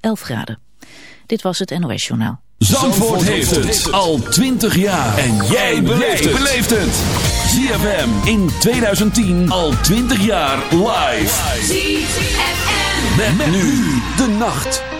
11 graden. Dit was het NOS Journaal. Zandvoort, heeft het al 20 jaar. En jij beleeft het. ZFM in 2010 al 20 jaar live. ZFM. Met, nu de nacht.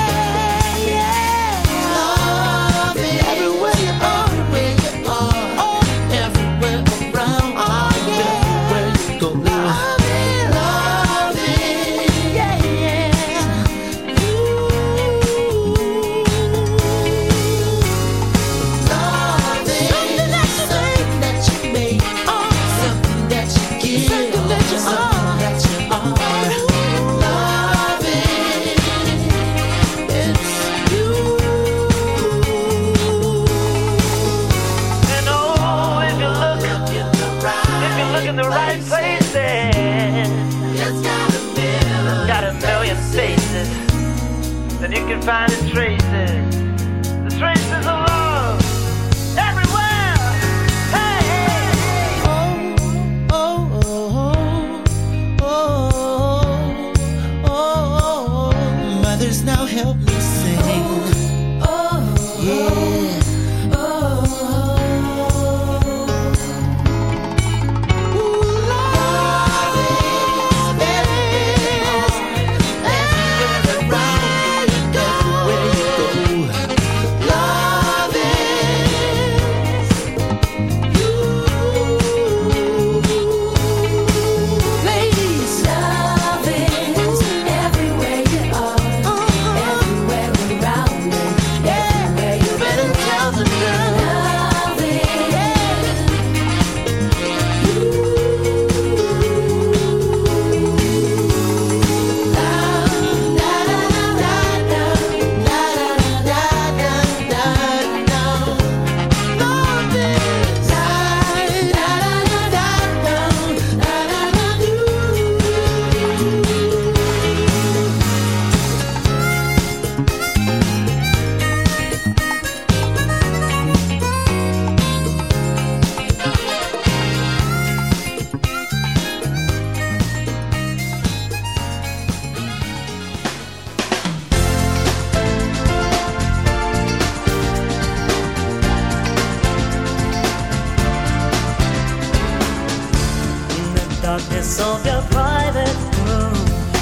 your private room.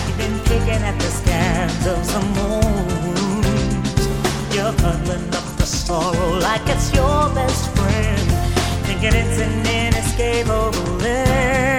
You've been picking at the scabs of some wounds. You're cuddling up the sorrow like it's your best friend, thinking it's an inescapable end.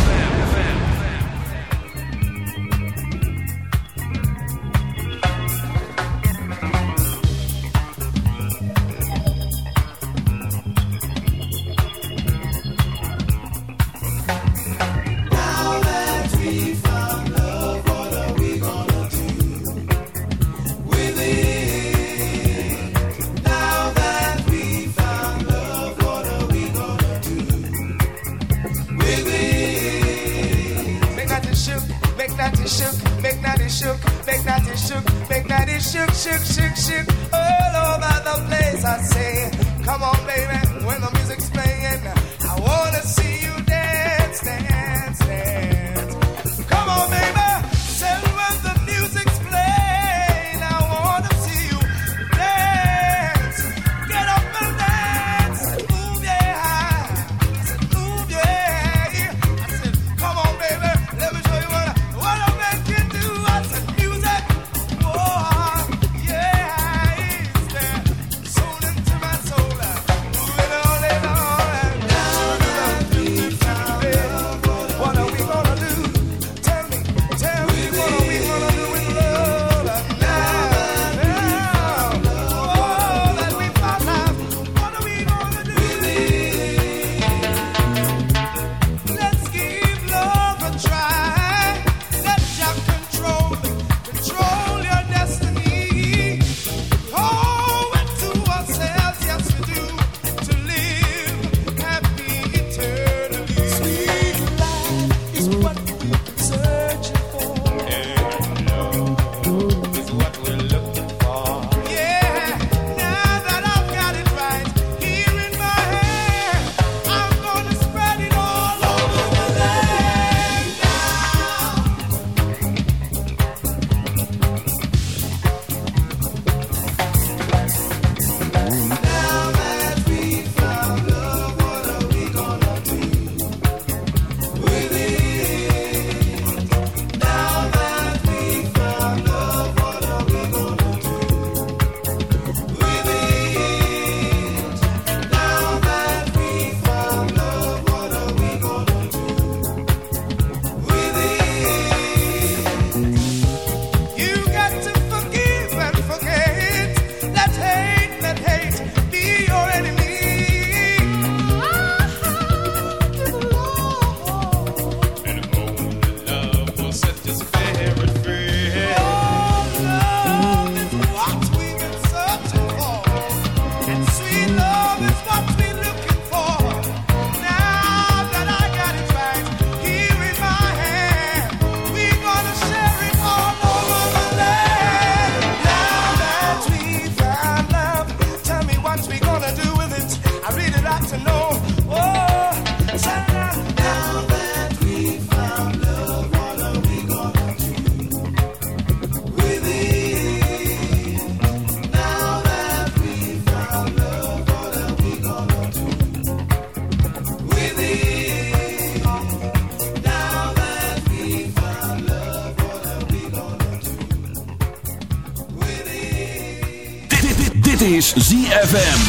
Is ZFM.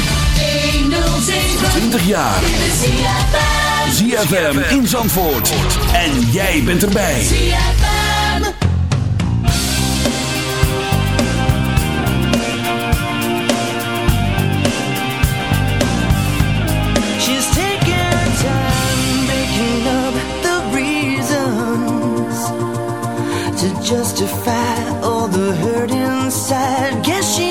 20 jaar. ZFM in Zandvoort. En jij bent erbij. She's taking time making up the reasons to justify all the hurt inside. Guess she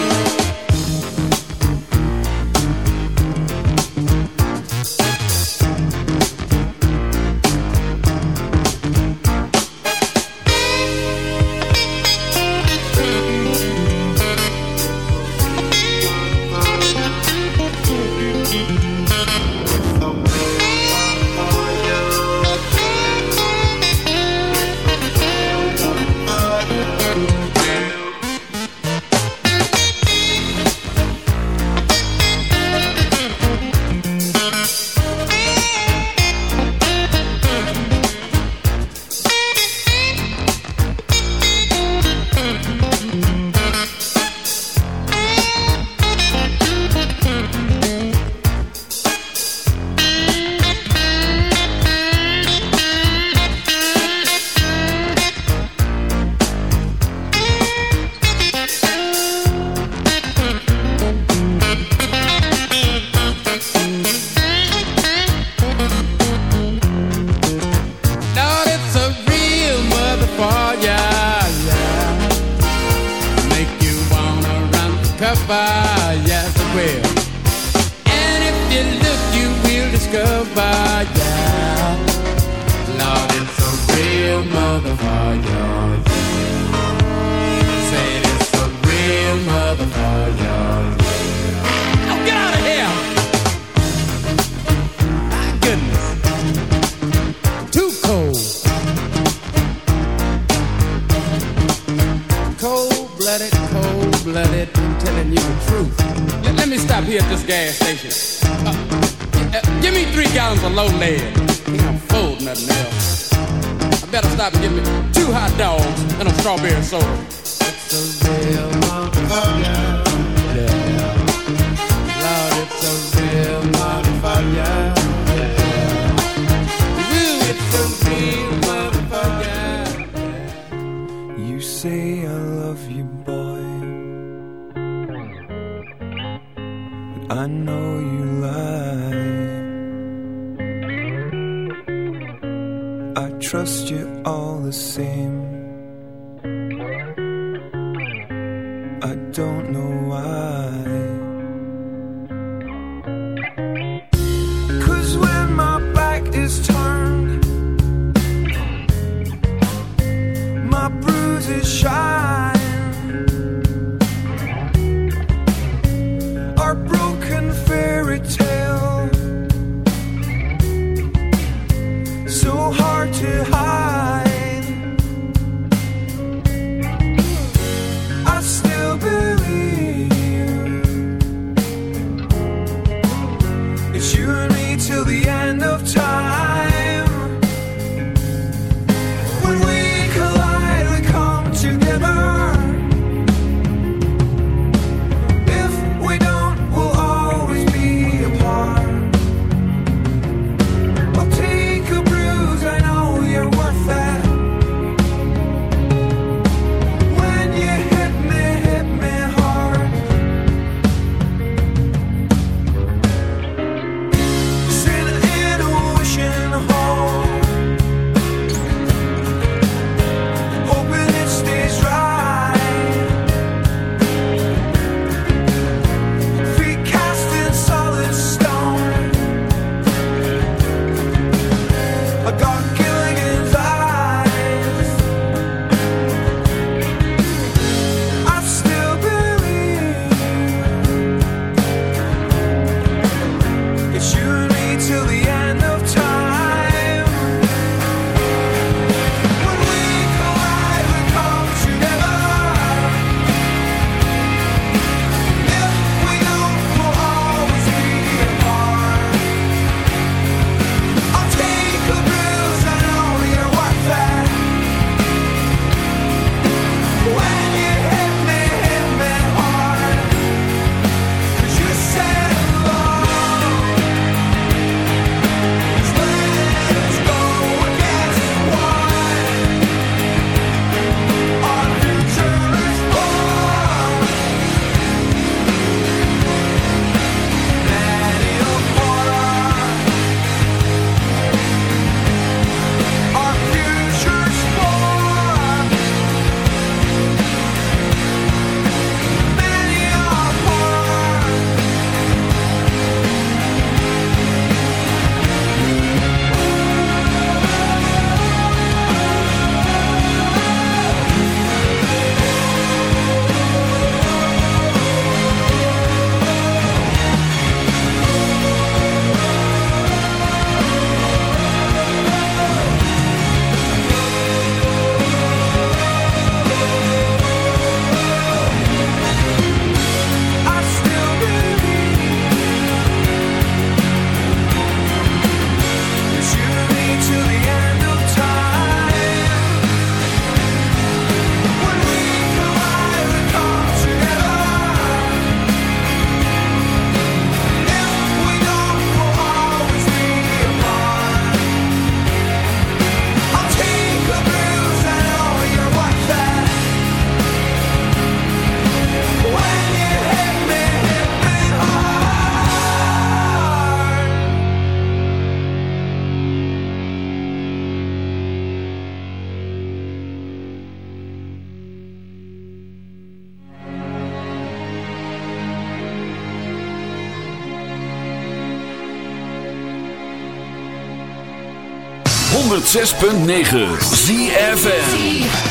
trust you all the same. I don't know 106.9 ZFN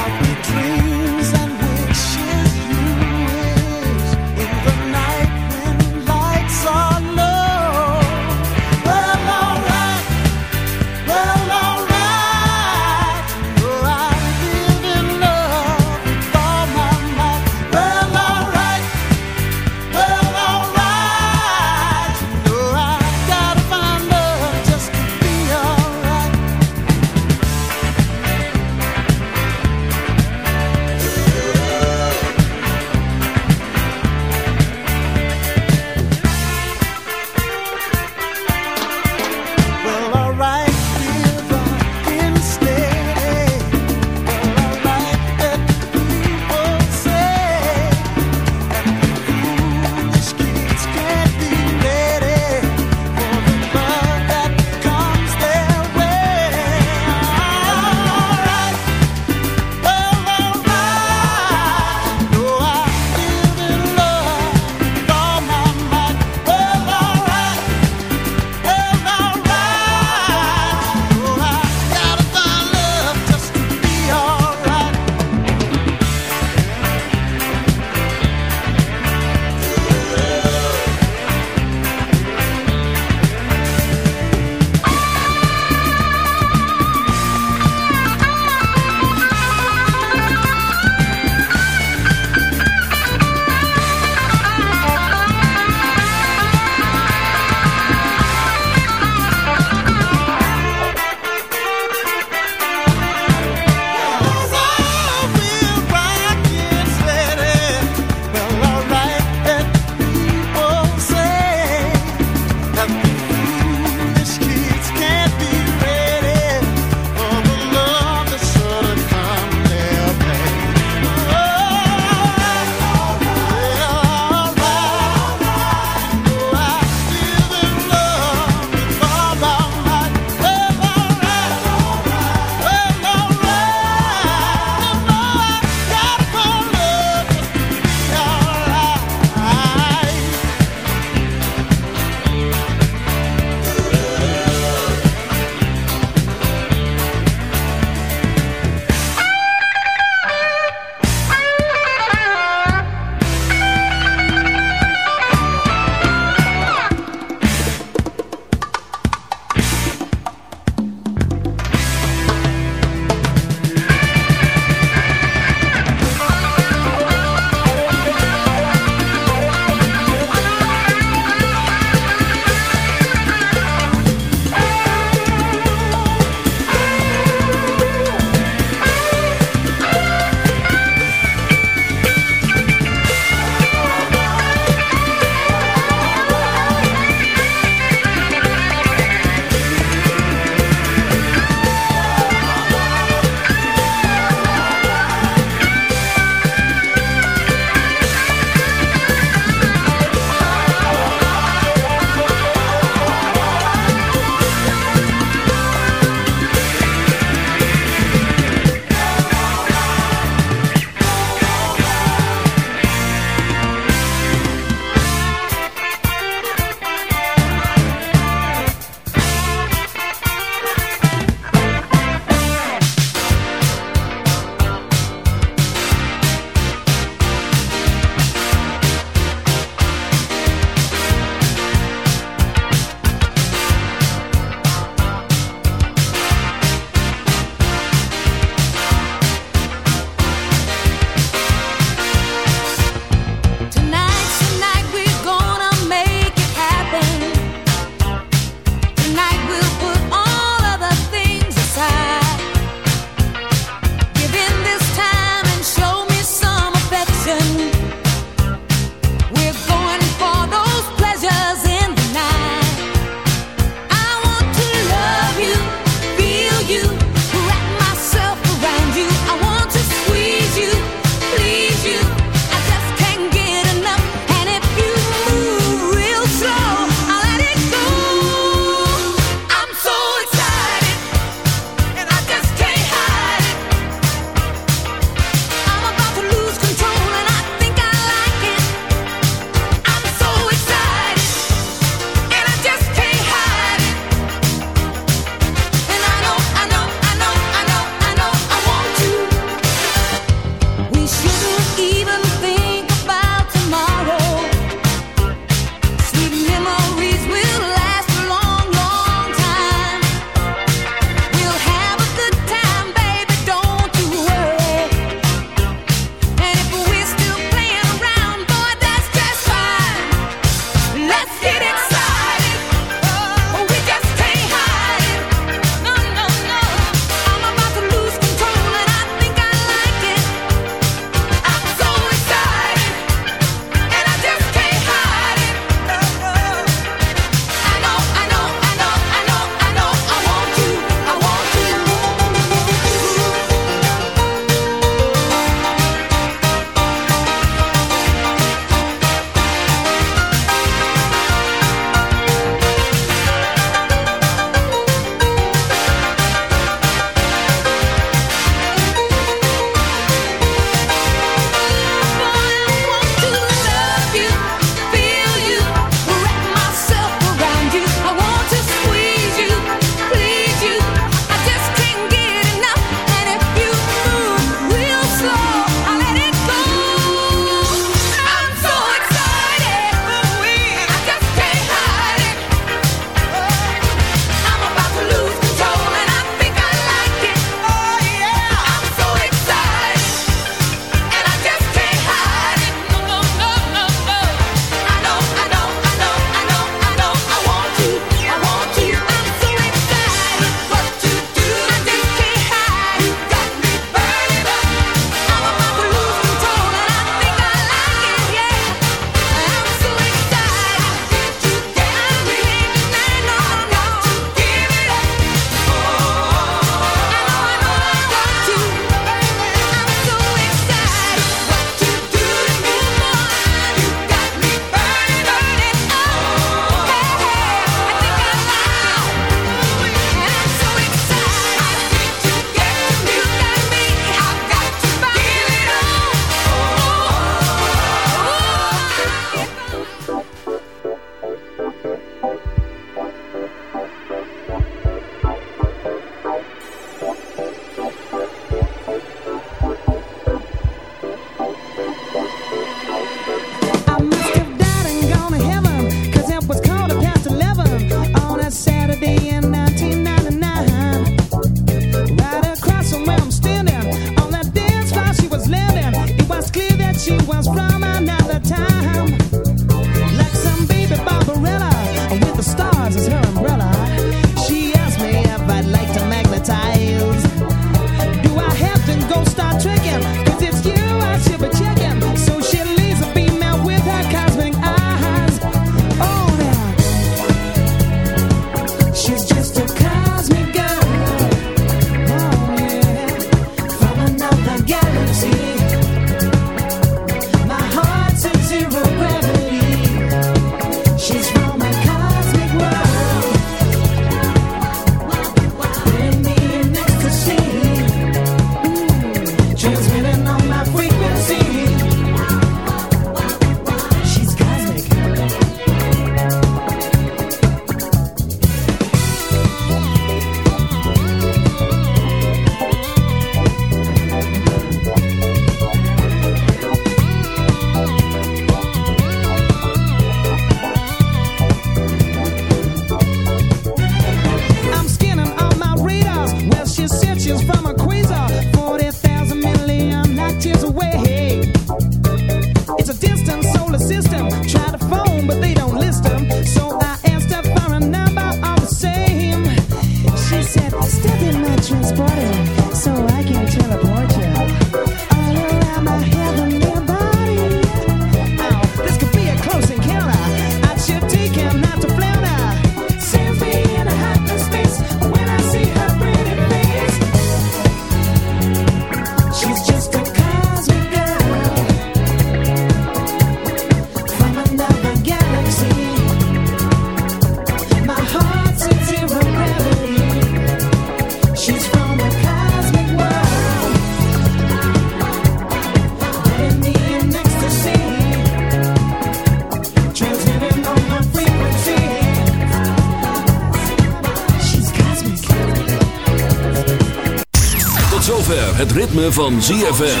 Het ritme van ZFM.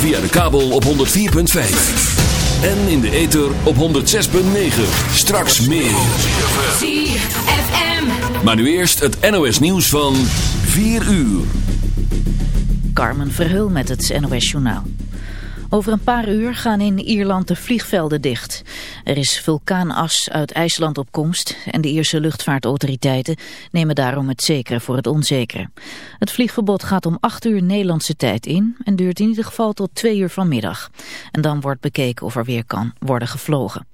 Via de kabel op 104.5. En in de ether op 106.9. Straks meer. ZFM. Maar nu eerst het NOS nieuws van 4 uur. Carmen Verheul met het NOS Journaal. Over een paar uur gaan in Ierland de vliegvelden dicht. Er is vulkaanas uit IJsland op komst en de Ierse luchtvaartautoriteiten nemen daarom het zekere voor het onzekere. Het vliegverbod gaat om 8 uur Nederlandse tijd in en duurt in ieder geval tot 2 uur vanmiddag. En dan wordt bekeken of er weer kan worden gevlogen.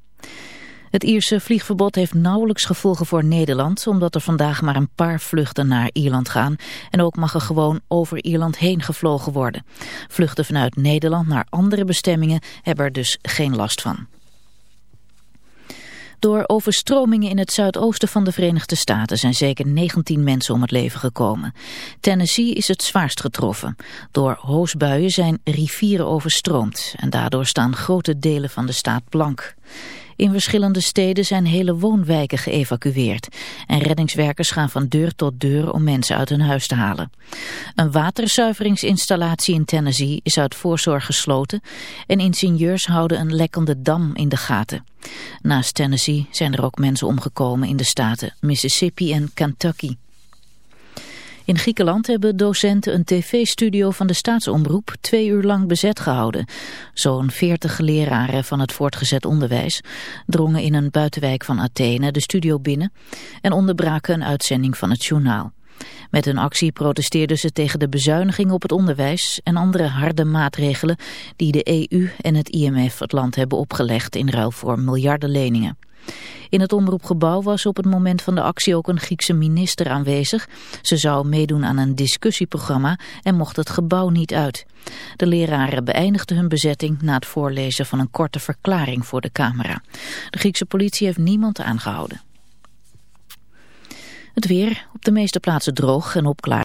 Het Ierse vliegverbod heeft nauwelijks gevolgen voor Nederland, omdat er vandaag maar een paar vluchten naar Ierland gaan. En ook mag er gewoon over Ierland heen gevlogen worden. Vluchten vanuit Nederland naar andere bestemmingen hebben er dus geen last van. Door overstromingen in het zuidoosten van de Verenigde Staten zijn zeker 19 mensen om het leven gekomen. Tennessee is het zwaarst getroffen. Door hoosbuien zijn rivieren overstroomd en daardoor staan grote delen van de staat blank. In verschillende steden zijn hele woonwijken geëvacueerd. En reddingswerkers gaan van deur tot deur om mensen uit hun huis te halen. Een waterzuiveringsinstallatie in Tennessee is uit voorzorg gesloten. En ingenieurs houden een lekkende dam in de gaten. Naast Tennessee zijn er ook mensen omgekomen in de staten Mississippi en Kentucky. In Griekenland hebben docenten een tv-studio van de staatsomroep twee uur lang bezet gehouden. Zo'n veertig leraren van het voortgezet onderwijs drongen in een buitenwijk van Athene de studio binnen en onderbraken een uitzending van het journaal. Met hun actie protesteerden ze tegen de bezuiniging op het onderwijs en andere harde maatregelen die de EU en het IMF het land hebben opgelegd in ruil voor miljarden leningen. In het omroepgebouw was op het moment van de actie ook een Griekse minister aanwezig. Ze zou meedoen aan een discussieprogramma en mocht het gebouw niet uit. De leraren beëindigden hun bezetting na het voorlezen van een korte verklaring voor de camera. De Griekse politie heeft niemand aangehouden. Het weer, op de meeste plaatsen droog en opklaar.